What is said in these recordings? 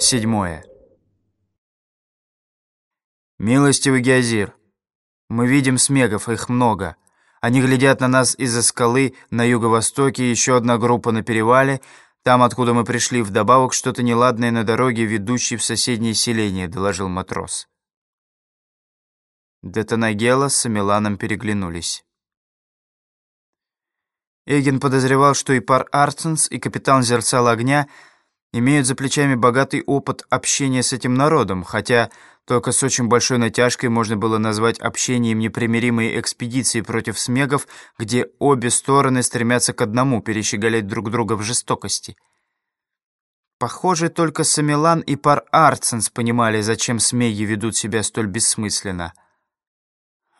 Седьмое. «Милостивый Геозир, мы видим смегов, их много. Они глядят на нас из-за скалы на юго-востоке, еще одна группа на перевале, там, откуда мы пришли, вдобавок что-то неладное на дороге, ведущей в соседнее селение», — доложил матрос. Детонагела с Амиланом переглянулись. Эгин подозревал, что и пар Арценс, и капитан Зерцала Огня имеют за плечами богатый опыт общения с этим народом, хотя только с очень большой натяжкой можно было назвать общением непримиримой экспедиции против смегов, где обе стороны стремятся к одному — перещеголять друг друга в жестокости. Похоже, только Самилан и пар Арценс понимали, зачем смеги ведут себя столь бессмысленно.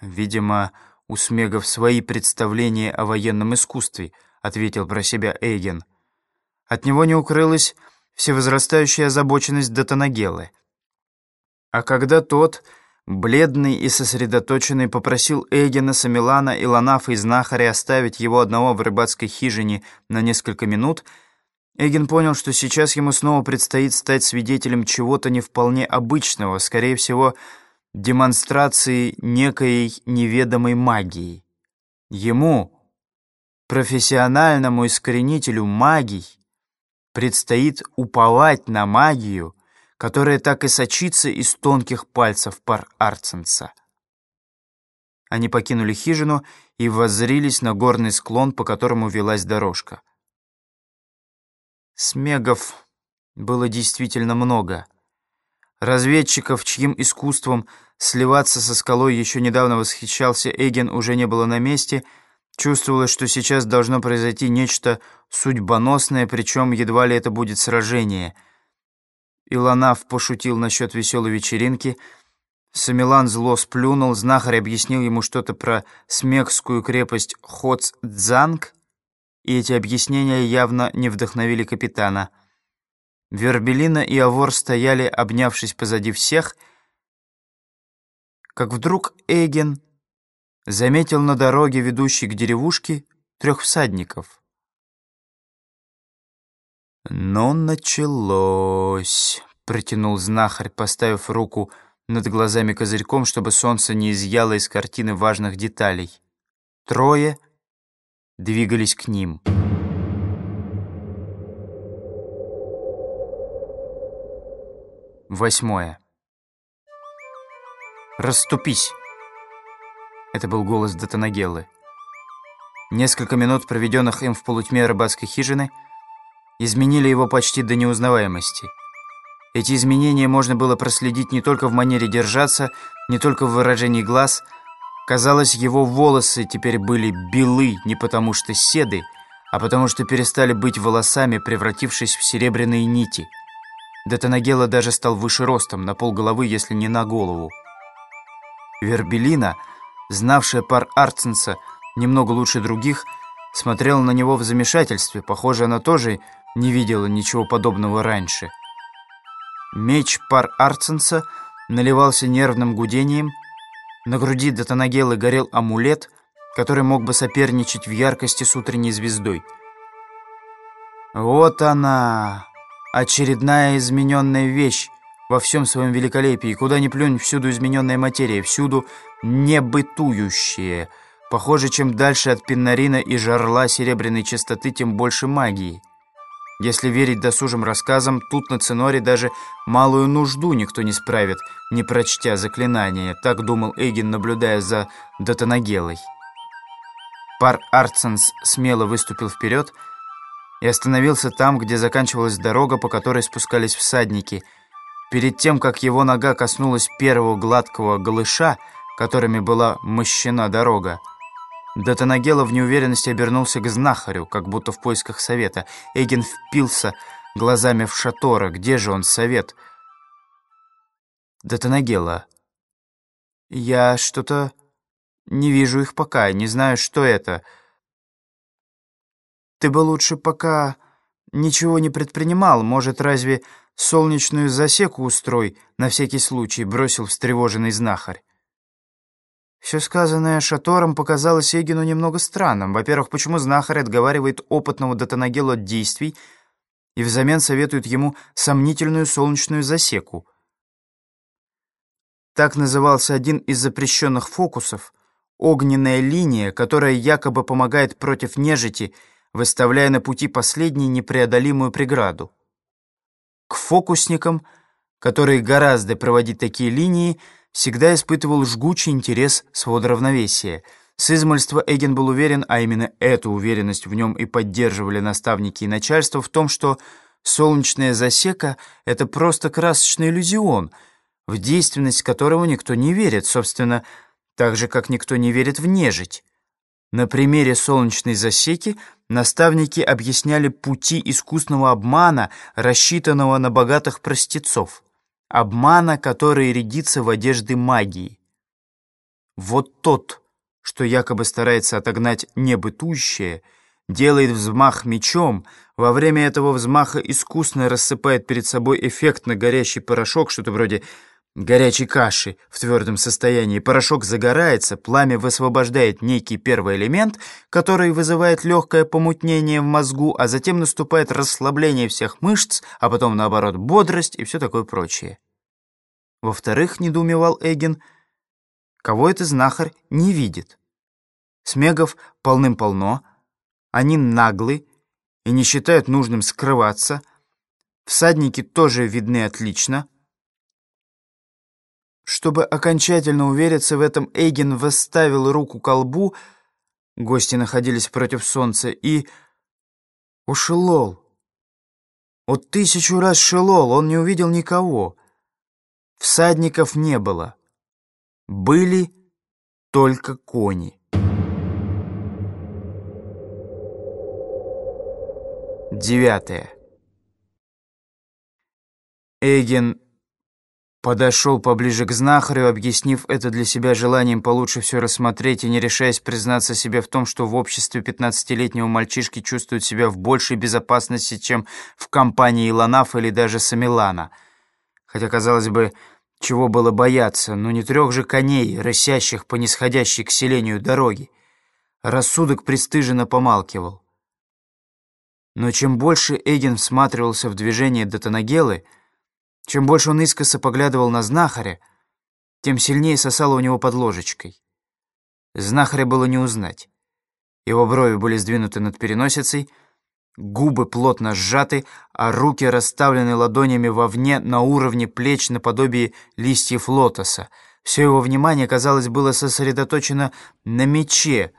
Видимо, у смегов свои представления о военном искусстве, ответил про себя Эйген. От него не укрылась всевозрастающая озабоченность Датанагелы — а когда тот, бледный и сосредоточенный, попросил Эгена, Самилана, Илонафа и знахаря оставить его одного в рыбацкой хижине на несколько минут, Эгин понял, что сейчас ему снова предстоит стать свидетелем чего-то не вполне обычного, скорее всего, демонстрации некой неведомой магии. Ему, профессиональному искоренителю магий, предстоит уповать на магию, которая так и сочится из тонких пальцев пар Арценса. Они покинули хижину и воззрились на горный склон, по которому велась дорожка. Смегов было действительно много. Разведчиков, чьим искусством сливаться со скалой еще недавно восхищался Эген, уже не было на месте. Чувствовалось, что сейчас должно произойти нечто судьбоносное, причем едва ли это будет сражение — Илонав пошутил насчет веселой вечеринки. Самилан зло сплюнул, знахарь объяснил ему что-то про смекскую крепость Хоцдзанг, и эти объяснения явно не вдохновили капитана. Вербелина и Авор стояли, обнявшись позади всех, как вдруг Эйген заметил на дороге, ведущей к деревушке, трех всадников — «Ну, началось», — протянул знахарь, поставив руку над глазами козырьком, чтобы солнце не изъяло из картины важных деталей. Трое двигались к ним. Восьмое. «Расступись!» Это был голос Датанагеллы. Несколько минут, проведенных им в полутьме рыбацкой хижины, — изменили его почти до неузнаваемости. Эти изменения можно было проследить не только в манере держаться, не только в выражении глаз. Казалось, его волосы теперь были белы не потому что седы, а потому что перестали быть волосами, превратившись в серебряные нити. Детонагела даже стал выше ростом, на полголовы, если не на голову. Вербелина, знавшая пар Арценса немного лучше других, смотрела на него в замешательстве. Похоже, она тоже не видела ничего подобного раньше. Меч пар Арценса наливался нервным гудением. На груди Датанагелы горел амулет, который мог бы соперничать в яркости с утренней звездой. Вот она, очередная измененная вещь во всем своем великолепии. Куда ни плюнь, всюду измененная материя, всюду небытующая. Похоже, чем дальше от пеннарина и жарла серебряной чистоты, тем больше магии. Если верить досужим рассказам, тут на Циноре даже малую нужду никто не справит, не прочтя заклинания, так думал Эйген, наблюдая за Датанагелой. Пар Арценс смело выступил вперед и остановился там, где заканчивалась дорога, по которой спускались всадники. Перед тем, как его нога коснулась первого гладкого голыша, которыми была мощена дорога, Датанагела в неуверенности обернулся к знахарю, как будто в поисках совета. Эгин впился глазами в Шатора. Где же он, совет? Датанагела. Я что-то не вижу их пока, не знаю, что это. Ты бы лучше пока ничего не предпринимал. Может, разве солнечную засеку устрой на всякий случай, бросил встревоженный знахарь. Все сказанное Шатором показалось Эгину немного странным. Во-первых, почему знахарь отговаривает опытного Датанагелу от действий, и взамен советуют ему сомнительную солнечную засеку. Так назывался один из запрещенных фокусов — огненная линия, которая якобы помогает против нежити, выставляя на пути последней непреодолимую преграду. К фокусникам, которые гораздо проводить такие линии, всегда испытывал жгучий интерес свод равновесия — с измольства Эгин был уверен, а именно эту уверенность в нем и поддерживали наставники и начальство, в том, что солнечная засека — это просто красочный иллюзион, в действенность которого никто не верит, собственно, так же, как никто не верит в нежить. На примере солнечной засеки наставники объясняли пути искусного обмана, рассчитанного на богатых простецов. Обмана, который рядится в одежды магии. Вот тот что якобы старается отогнать небытущее, делает взмах мечом, во время этого взмаха искусно рассыпает перед собой эффектно горящий порошок, что-то вроде горячей каши в твердом состоянии. Порошок загорается, пламя высвобождает некий первый элемент, который вызывает легкое помутнение в мозгу, а затем наступает расслабление всех мышц, а потом, наоборот, бодрость и все такое прочее. Во-вторых, недоумевал Эгин, — кого это знахарь не видит. Смегов полным-полно, они наглы и не считают нужным скрываться, всадники тоже видны отлично. Чтобы окончательно увериться в этом, Эйген восставил руку к лбу, гости находились против солнца, и... ушелол. Вот тысячу раз шелол, он не увидел никого. Всадников не было были только кони. Девятое. Эйген подошел поближе к знахарю, объяснив это для себя желанием получше все рассмотреть и не решаясь признаться себе в том, что в обществе пятнадцатилетнего мальчишки чувствует себя в большей безопасности, чем в компании Илонаф или даже Самилана. Хотя, казалось бы, чего было бояться, но не трех же коней, рысящих по нисходящей к селению дороги. Рассудок пристыженно помалкивал. Но чем больше Эйген всматривался в движение Датанагелы, чем больше он искоса поглядывал на знахаря, тем сильнее сосало у него под ложечкой. Знахаря было не узнать. Его брови были сдвинуты над переносицей, Губы плотно сжаты, а руки расставлены ладонями вовне на уровне плеч наподобие листьев лотоса. Все его внимание, казалось, было сосредоточено на мече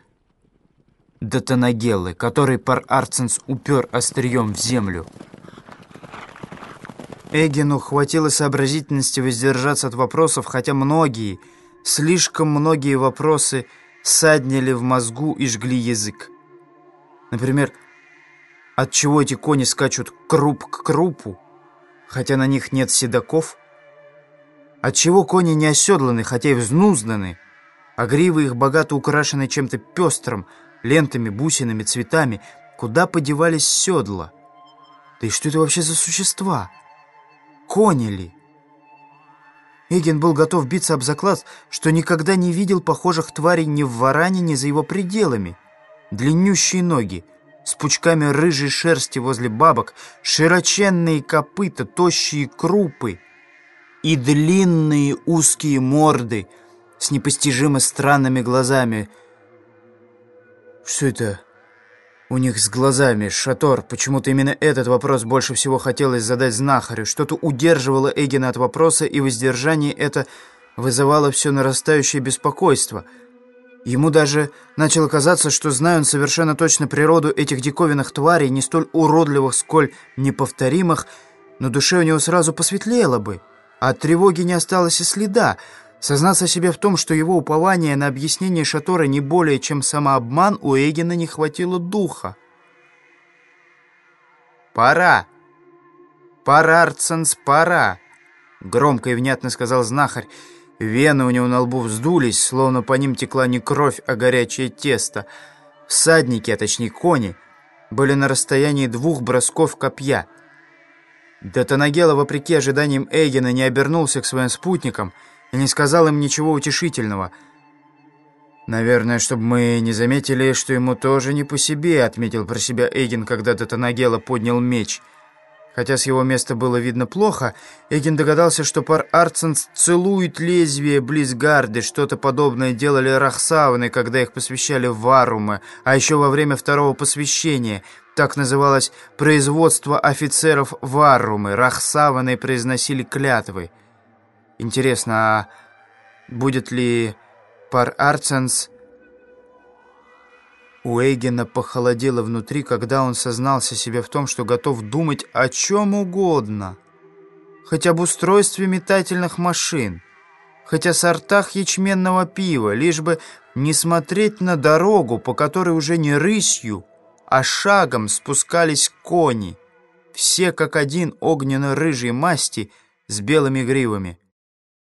Датанагеллы, который пар Арценс упер острием в землю. Эгину хватило сообразительности воздержаться от вопросов, хотя многие, слишком многие вопросы саднили в мозгу и жгли язык. Например, Отчего эти кони скачут круп к крупу, хотя на них нет седаков? Отчего кони не оседланы, хотя и взнузданы, а гривы их богато украшены чем-то пестрым, лентами, бусинами, цветами? Куда подевались седла? Да и что это вообще за существа? Кони ли? Эгин был готов биться об заклад, что никогда не видел похожих тварей ни в Варане, ни за его пределами. Длиннющие ноги — с пучками рыжей шерсти возле бабок, широченные копыта, тощие крупы и длинные узкие морды с непостижимо странными глазами. Что это у них с глазами? Шатор. Почему-то именно этот вопрос больше всего хотелось задать знахарю. Что-то удерживало Эгина от вопроса, и воздержание это вызывало все нарастающее беспокойство — Ему даже начало казаться, что, зная он совершенно точно природу этих диковинных тварей, не столь уродливых, сколь неповторимых, но душе у него сразу посветлело бы, а от тревоги не осталось и следа. Сознаться себе в том, что его упование на объяснение Шатора не более чем самообман, у Эгина не хватило духа. «Пора! Пора, Арценс, пора!» — громко и внятно сказал знахарь. Вены у него на лбу вздулись, словно по ним текла не кровь, а горячее тесто. Всадники, а точнее кони, были на расстоянии двух бросков копья. Датанагела, вопреки ожиданиям Эйгена, не обернулся к своим спутникам и не сказал им ничего утешительного. «Наверное, чтобы мы не заметили, что ему тоже не по себе», — отметил про себя Эйген, когда Датанагела поднял меч. Хотя с его места было видно плохо, Эгин догадался, что пар Арценс целует лезвие близ гарды. Что-то подобное делали рахсаваны, когда их посвящали варумы, а еще во время второго посвящения. Так называлось производство офицеров варумы. Рахсаваны произносили клятвы. Интересно, а будет ли пар Арценс у Эйгена похолодело внутри, когда он сознался себе в том, что готов думать о чем угодно. Хоть об устройстве метательных машин, хоть о сортах ячменного пива, лишь бы не смотреть на дорогу, по которой уже не рысью, а шагом спускались кони, все как один огненно-рыжей масти с белыми гривами.